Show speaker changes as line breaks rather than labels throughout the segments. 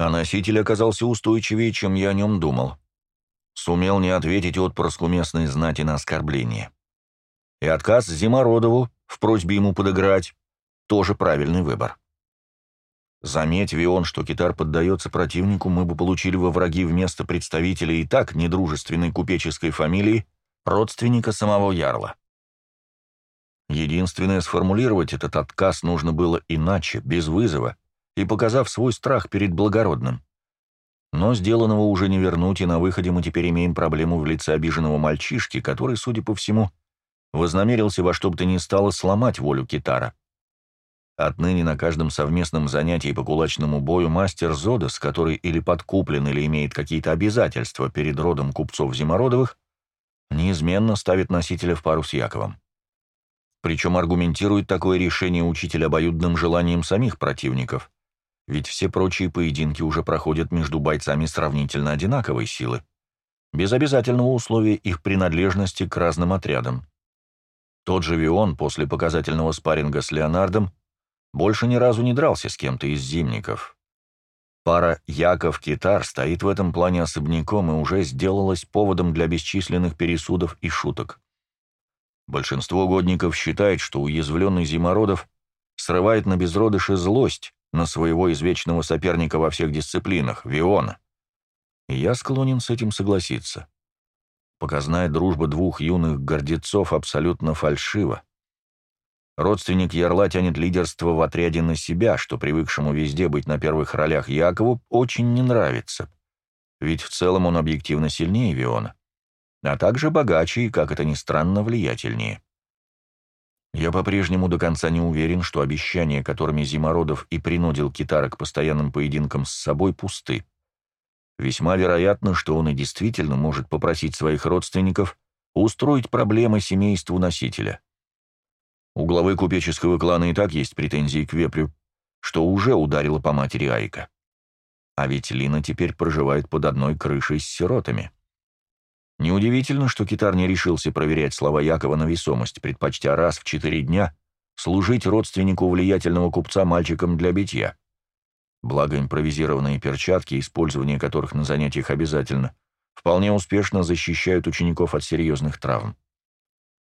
А носитель оказался устойчивее, чем я о нем думал. Сумел не ответить отпрыску местной знати на оскорбление. И отказ Зимородову в просьбе ему подыграть — тоже правильный выбор. Заметь, Вион, что китар поддается противнику, мы бы получили во враги вместо представителя и так недружественной купеческой фамилии родственника самого Ярла. Единственное, сформулировать этот отказ нужно было иначе, без вызова, и показав свой страх перед благородным. Но сделанного уже не вернуть, и на выходе мы теперь имеем проблему в лице обиженного мальчишки, который, судя по всему, вознамерился во что бы то ни стало сломать волю китара. Отныне на каждом совместном занятии по кулачному бою мастер Зодос, который или подкуплен, или имеет какие-то обязательства перед родом купцов Зимородовых, неизменно ставит носителя в пару с Яковом. Причем аргументирует такое решение учитель обоюдным желанием самих противников, ведь все прочие поединки уже проходят между бойцами сравнительно одинаковой силы, без обязательного условия их принадлежности к разным отрядам. Тот же Вион после показательного спарринга с Леонардом больше ни разу не дрался с кем-то из зимников. Пара Яков-Китар стоит в этом плане особняком и уже сделалась поводом для бесчисленных пересудов и шуток. Большинство годников считает, что уязвленный Зимородов срывает на безродыше злость на своего извечного соперника во всех дисциплинах, Виона. И я склонен с этим согласиться. Показная дружба двух юных гордецов абсолютно фальшива. Родственник Ярла тянет лидерство в отряде на себя, что привыкшему везде быть на первых ролях Якову очень не нравится. Ведь в целом он объективно сильнее Виона, а также богаче и, как это ни странно, влиятельнее. Я по-прежнему до конца не уверен, что обещания, которыми Зимородов и принудил Китара к постоянным поединкам с собой, пусты. Весьма вероятно, что он и действительно может попросить своих родственников устроить проблемы семейству носителя. У главы купеческого клана и так есть претензии к вепрю, что уже ударило по матери Айка. А ведь Лина теперь проживает под одной крышей с сиротами. Неудивительно, что Китар не решился проверять слова Якова на весомость, предпочтя раз в четыре дня служить родственнику влиятельного купца мальчиком для битья. Благо импровизированные перчатки, использование которых на занятиях обязательно, вполне успешно защищают учеников от серьезных травм.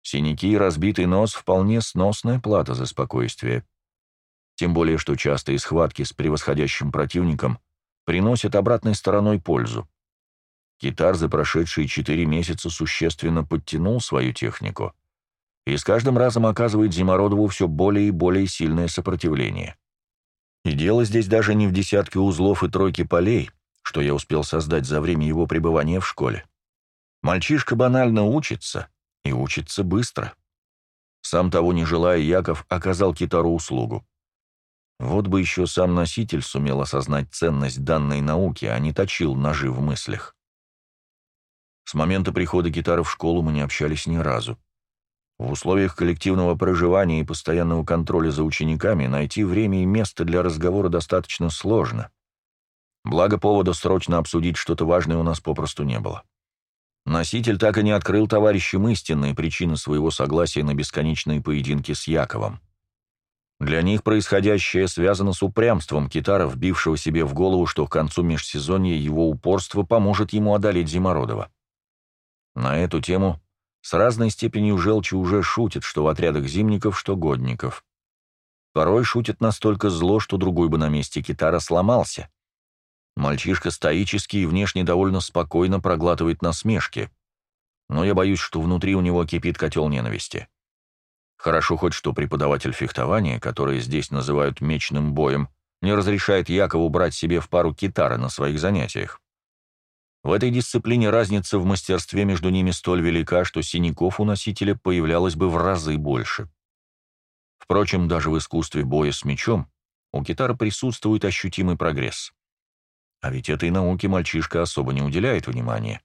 Синяки и разбитый нос — вполне сносная плата за спокойствие. Тем более, что частые схватки с превосходящим противником приносят обратной стороной пользу. Китар за прошедшие четыре месяца существенно подтянул свою технику и с каждым разом оказывает Зимородову все более и более сильное сопротивление. И дело здесь даже не в десятке узлов и тройке полей, что я успел создать за время его пребывания в школе. Мальчишка банально учится, и учится быстро. Сам того не желая, Яков оказал Китару услугу. Вот бы еще сам носитель сумел осознать ценность данной науки, а не точил ножи в мыслях. С момента прихода гитары в школу мы не общались ни разу. В условиях коллективного проживания и постоянного контроля за учениками найти время и место для разговора достаточно сложно. Благо повода срочно обсудить что-то важное у нас попросту не было. Носитель так и не открыл товарищам истинные причины своего согласия на бесконечные поединки с Яковом. Для них происходящее связано с упрямством Китара, вбившего себе в голову, что к концу межсезонья его упорство поможет ему одолеть Зимородова. На эту тему с разной степенью желчи уже шутят, что в отрядах зимников, что годников. Порой шутят настолько зло, что другой бы на месте Китара сломался, Мальчишка стоический и внешне довольно спокойно проглатывает насмешки. Но я боюсь, что внутри у него кипит котел ненависти. Хорошо хоть что преподаватель фехтования, который здесь называют мечным боем, не разрешает Якову брать себе в пару китары на своих занятиях. В этой дисциплине разница в мастерстве между ними столь велика, что синяков у носителя появлялось бы в разы больше. Впрочем, даже в искусстве боя с мечом у китара присутствует ощутимый прогресс. А ведь этой науке мальчишка особо не уделяет внимания.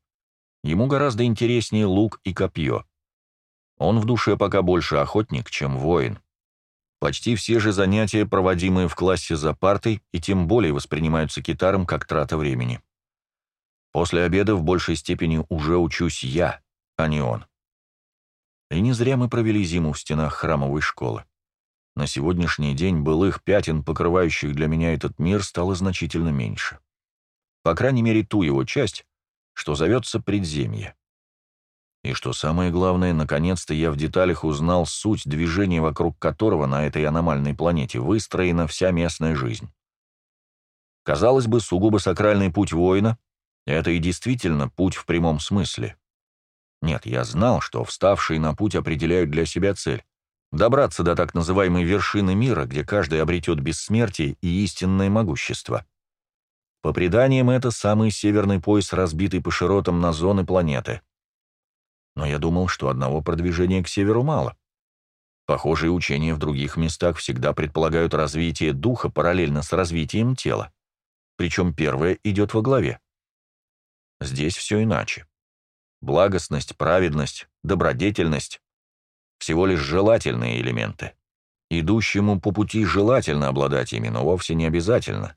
Ему гораздо интереснее лук и копье. Он в душе пока больше охотник, чем воин. Почти все же занятия, проводимые в классе за партой, и тем более воспринимаются китаром как трата времени. После обеда в большей степени уже учусь я, а не он. И не зря мы провели зиму в стенах храмовой школы. На сегодняшний день былых пятен, покрывающих для меня этот мир, стало значительно меньше. по крайней мере ту его часть, что зовется предземье. И что самое главное, наконец-то я в деталях узнал суть движения, вокруг которого на этой аномальной планете выстроена вся местная жизнь. Казалось бы, сугубо сакральный путь воина — это и действительно путь в прямом смысле. Нет, я знал, что вставшие на путь определяют для себя цель — добраться до так называемой вершины мира, где каждый обретет бессмертие и истинное могущество. По преданиям, это самый северный пояс, разбитый по широтам на зоны планеты. Но я думал, что одного продвижения к северу мало. Похожие учения в других местах всегда предполагают развитие духа параллельно с развитием тела. Причем первое идет во главе. Здесь все иначе. Благостность, праведность, добродетельность — всего лишь желательные элементы. Идущему по пути желательно обладать ими, но вовсе не обязательно.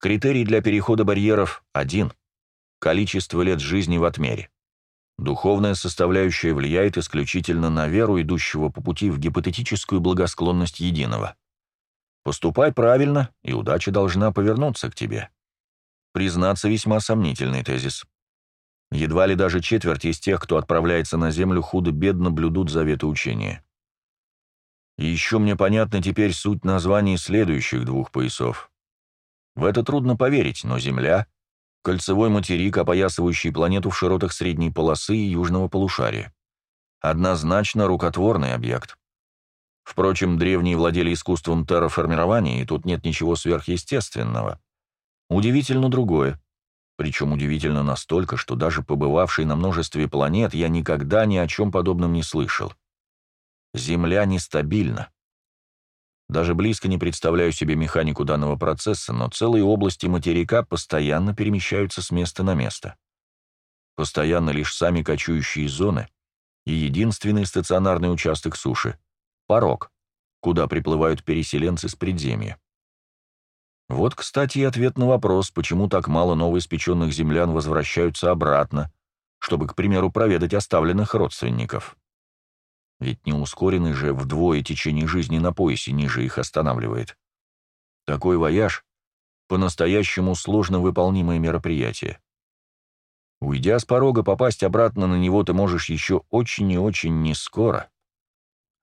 Критерий для перехода барьеров один – количество лет жизни в отмере. Духовная составляющая влияет исключительно на веру идущего по пути в гипотетическую благосклонность единого. Поступай правильно, и удача должна повернуться к тебе. Признаться, весьма сомнительный тезис. Едва ли даже четверть из тех, кто отправляется на Землю, худо-бедно блюдут заветы учения. И еще мне понятна теперь суть названий следующих двух поясов. В это трудно поверить, но Земля — кольцевой материк, опоясывающий планету в широтах средней полосы и южного полушария. Однозначно рукотворный объект. Впрочем, древние владели искусством терраформирования, и тут нет ничего сверхъестественного. Удивительно другое. Причем удивительно настолько, что даже побывавший на множестве планет, я никогда ни о чем подобном не слышал. Земля нестабильна. Даже близко не представляю себе механику данного процесса, но целые области материка постоянно перемещаются с места на место. Постоянно лишь сами кочующие зоны и единственный стационарный участок суши — порог, куда приплывают переселенцы с предземья. Вот, кстати, и ответ на вопрос, почему так мало новоиспеченных землян возвращаются обратно, чтобы, к примеру, проведать оставленных родственников. Ведь не ускоренный же вдвое течение жизни на поясе ниже их останавливает. Такой вояж — по-настоящему сложно выполнимое мероприятие. Уйдя с порога, попасть обратно на него ты можешь еще очень и очень не скоро.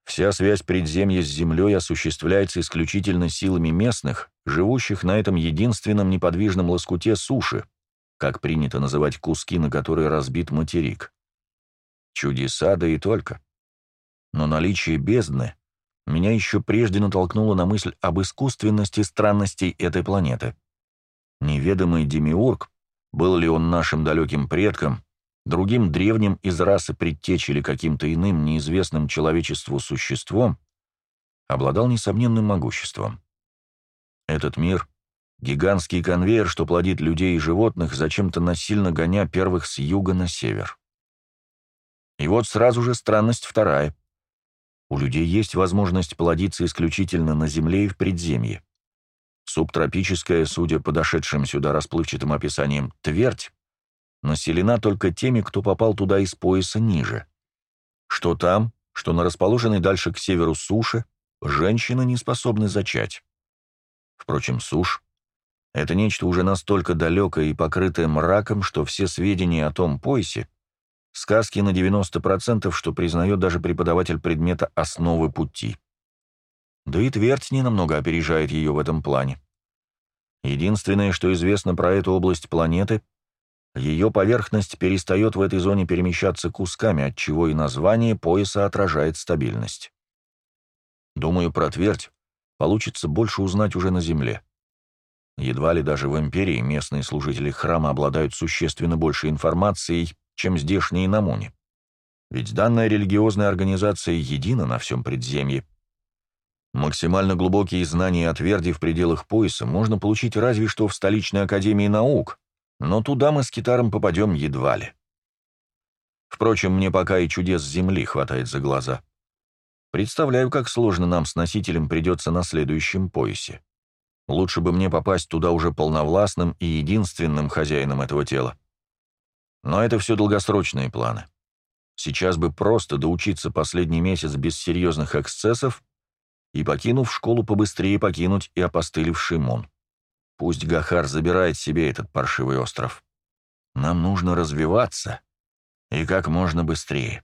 Вся связь предземья с землей осуществляется исключительно силами местных, живущих на этом единственном неподвижном лоскуте суши, как принято называть куски, на которые разбит материк. Чудеса, да и только. Но наличие бездны меня еще прежде натолкнуло на мысль об искусственности странностей этой планеты. Неведомый демиург, был ли он нашим далеким предком, другим древним из расы предтеч или каким-то иным неизвестным человечеству существом, обладал несомненным могуществом. Этот мир — гигантский конвейер, что плодит людей и животных, зачем-то насильно гоня первых с юга на север. И вот сразу же странность вторая. У людей есть возможность плодиться исключительно на земле и в предземье. Субтропическая, судя по дошедшим сюда расплывчатым описаниям, твердь населена только теми, кто попал туда из пояса ниже. Что там, что на расположенной дальше к северу суше, женщины не способны зачать. Впрочем, сушь — это нечто уже настолько далекое и покрытое мраком, что все сведения о том поясе — сказки на 90%, что признает даже преподаватель предмета «Основы пути». Да и твердь ненамного опережает ее в этом плане. Единственное, что известно про эту область планеты — ее поверхность перестает в этой зоне перемещаться кусками, отчего и название пояса отражает стабильность. Думаю, про твердь получится больше узнать уже на Земле. Едва ли даже в Империи местные служители храма обладают существенно большей информацией, чем здешние на Муне. Ведь данная религиозная организация едина на всем предземье. Максимально глубокие знания о тверди в пределах пояса можно получить разве что в столичной академии наук, но туда мы с китаром попадем едва ли. Впрочем, мне пока и чудес Земли хватает за глаза. Представляю, как сложно нам с носителем придется на следующем поясе. Лучше бы мне попасть туда уже полновластным и единственным хозяином этого тела. Но это все долгосрочные планы. Сейчас бы просто доучиться последний месяц без серьезных эксцессов и, покинув школу, побыстрее покинуть и опостылевший Мон. Пусть Гахар забирает себе этот паршивый остров. Нам нужно развиваться, и как можно быстрее.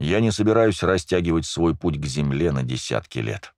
Я не собираюсь растягивать свой путь к земле на десятки лет.